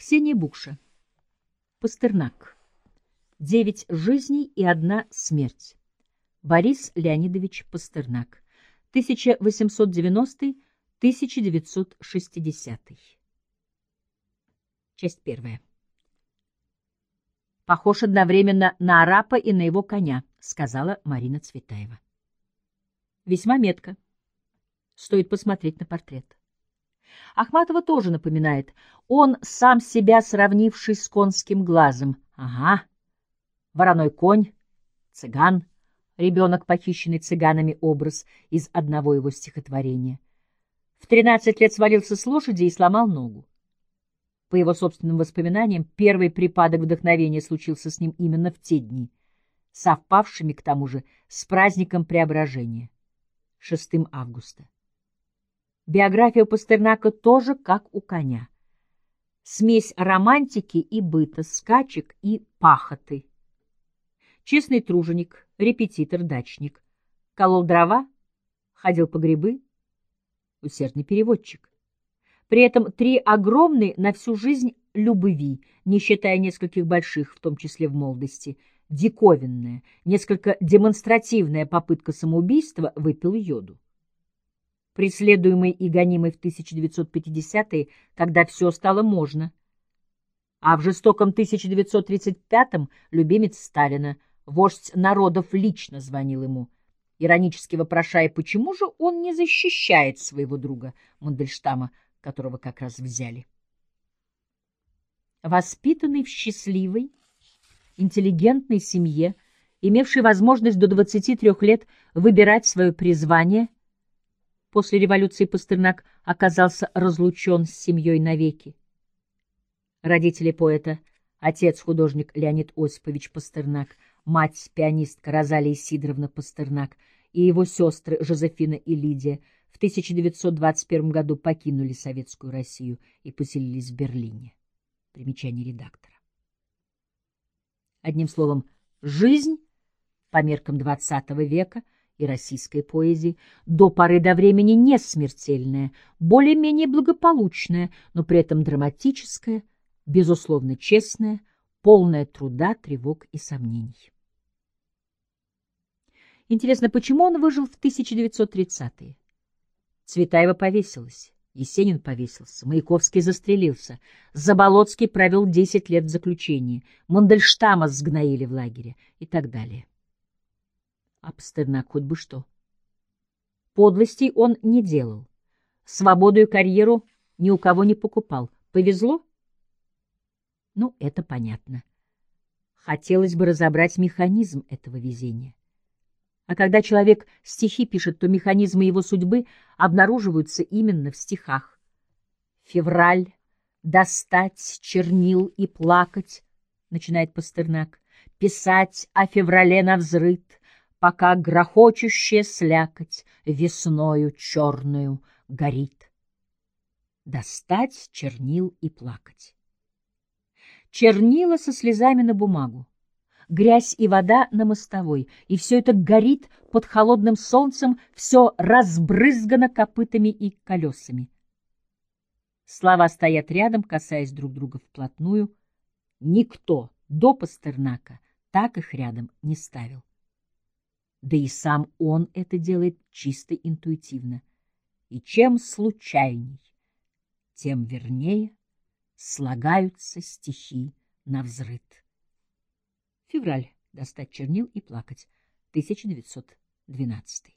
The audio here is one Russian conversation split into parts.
Ксения Букша. Пастернак. Девять жизней и одна смерть. Борис Леонидович Пастернак. 1890-1960. Часть первая. Похож одновременно на арапа и на его коня, сказала Марина Цветаева. Весьма метко. Стоит посмотреть на портрет. Ахматова тоже напоминает. Он, сам себя сравнивший с конским глазом. Ага. Вороной конь, цыган, ребенок, похищенный цыганами образ из одного его стихотворения. В тринадцать лет свалился с лошади и сломал ногу. По его собственным воспоминаниям, первый припадок вдохновения случился с ним именно в те дни, совпавшими, к тому же, с праздником Преображения, 6 августа. Биография Пастернака тоже как у коня. Смесь романтики и быта, скачек и пахоты. Честный труженик, репетитор, дачник. Колол дрова, ходил по грибы, усердный переводчик. При этом три огромные на всю жизнь любви, не считая нескольких больших, в том числе в молодости, диковинная, несколько демонстративная попытка самоубийства выпил йоду преследуемый и гонимый в 1950-е, когда все стало можно. А в жестоком 1935-м любимец Сталина, вождь народов, лично звонил ему, иронически вопрошая, почему же он не защищает своего друга Мандельштама, которого как раз взяли. Воспитанный в счастливой, интеллигентной семье, имевший возможность до 23 лет выбирать свое призвание – После революции Пастернак оказался разлучен с семьей навеки. Родители поэта, отец художник Леонид Осипович Пастернак, мать пианистка Розалия Сидоровна Пастернак и его сестры Жозефина и Лидия в 1921 году покинули Советскую Россию и поселились в Берлине. Примечание редактора. Одним словом, жизнь по меркам XX века — и российской поэзии, до поры до времени не смертельная, более-менее благополучная, но при этом драматическая, безусловно честная, полная труда, тревог и сомнений. Интересно, почему он выжил в 1930-е? Цветаева повесилась, Есенин повесился, Маяковский застрелился, Заболоцкий провел 10 лет в заключении, Мандельштама сгноили в лагере и так далее а Пастернак хоть бы что. Подлостей он не делал. Свободу и карьеру ни у кого не покупал. Повезло? Ну, это понятно. Хотелось бы разобрать механизм этого везения. А когда человек стихи пишет, то механизмы его судьбы обнаруживаются именно в стихах. Февраль, достать чернил и плакать, начинает Пастернак, писать о феврале на взрыт, пока грохочущая слякоть весною черную горит. Достать чернил и плакать. Чернила со слезами на бумагу, грязь и вода на мостовой, и все это горит под холодным солнцем, все разбрызгано копытами и колесами. Слова стоят рядом, касаясь друг друга вплотную. Никто до Пастернака так их рядом не ставил да и сам он это делает чисто интуитивно. И чем случайней, тем вернее слагаются стихи на взрыт. Февраль. Достать чернил и плакать. 1912.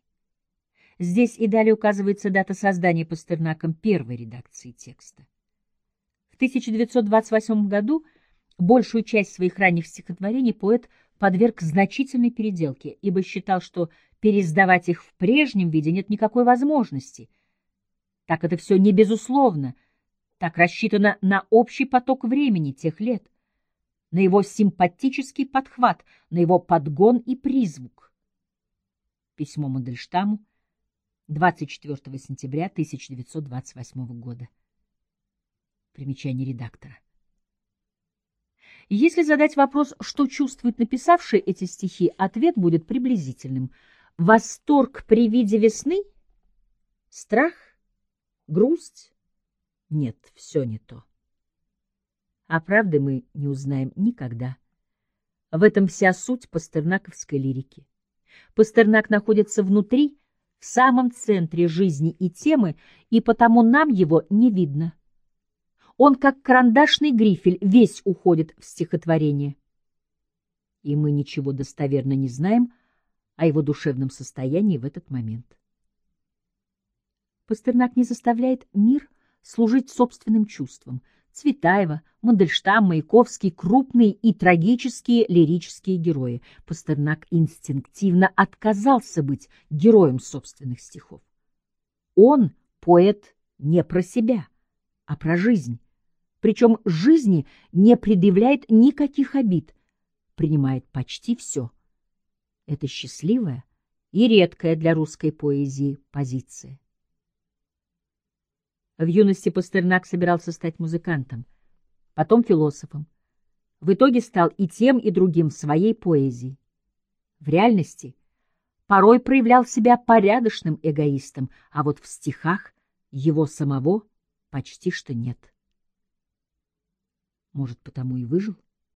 Здесь и далее указывается дата создания Пастернаком первой редакции текста. В 1928 году большую часть своих ранних стихотворений поэт подверг значительной переделке, ибо считал, что пересдавать их в прежнем виде нет никакой возможности. Так это все не безусловно, так рассчитано на общий поток времени тех лет, на его симпатический подхват, на его подгон и призвук. Письмо Мандельштаму 24 сентября 1928 года. Примечание редактора. Если задать вопрос, что чувствует написавший эти стихи, ответ будет приблизительным. Восторг при виде весны? Страх? Грусть? Нет, все не то. а правды мы не узнаем никогда. В этом вся суть пастернаковской лирики. Пастернак находится внутри, в самом центре жизни и темы, и потому нам его не видно. Он, как карандашный грифель, весь уходит в стихотворение. И мы ничего достоверно не знаем о его душевном состоянии в этот момент. Пастернак не заставляет мир служить собственным чувствам. Цветаева, Мандельштам, Маяковский — крупные и трагические лирические герои. Пастернак инстинктивно отказался быть героем собственных стихов. Он поэт не про себя, а про жизнь. Причем жизни не предъявляет никаких обид, принимает почти все. Это счастливая и редкая для русской поэзии позиция. В юности Пастернак собирался стать музыкантом, потом философом. В итоге стал и тем, и другим в своей поэзии. В реальности порой проявлял себя порядочным эгоистом, а вот в стихах его самого почти что нет. Может, потому и выжил?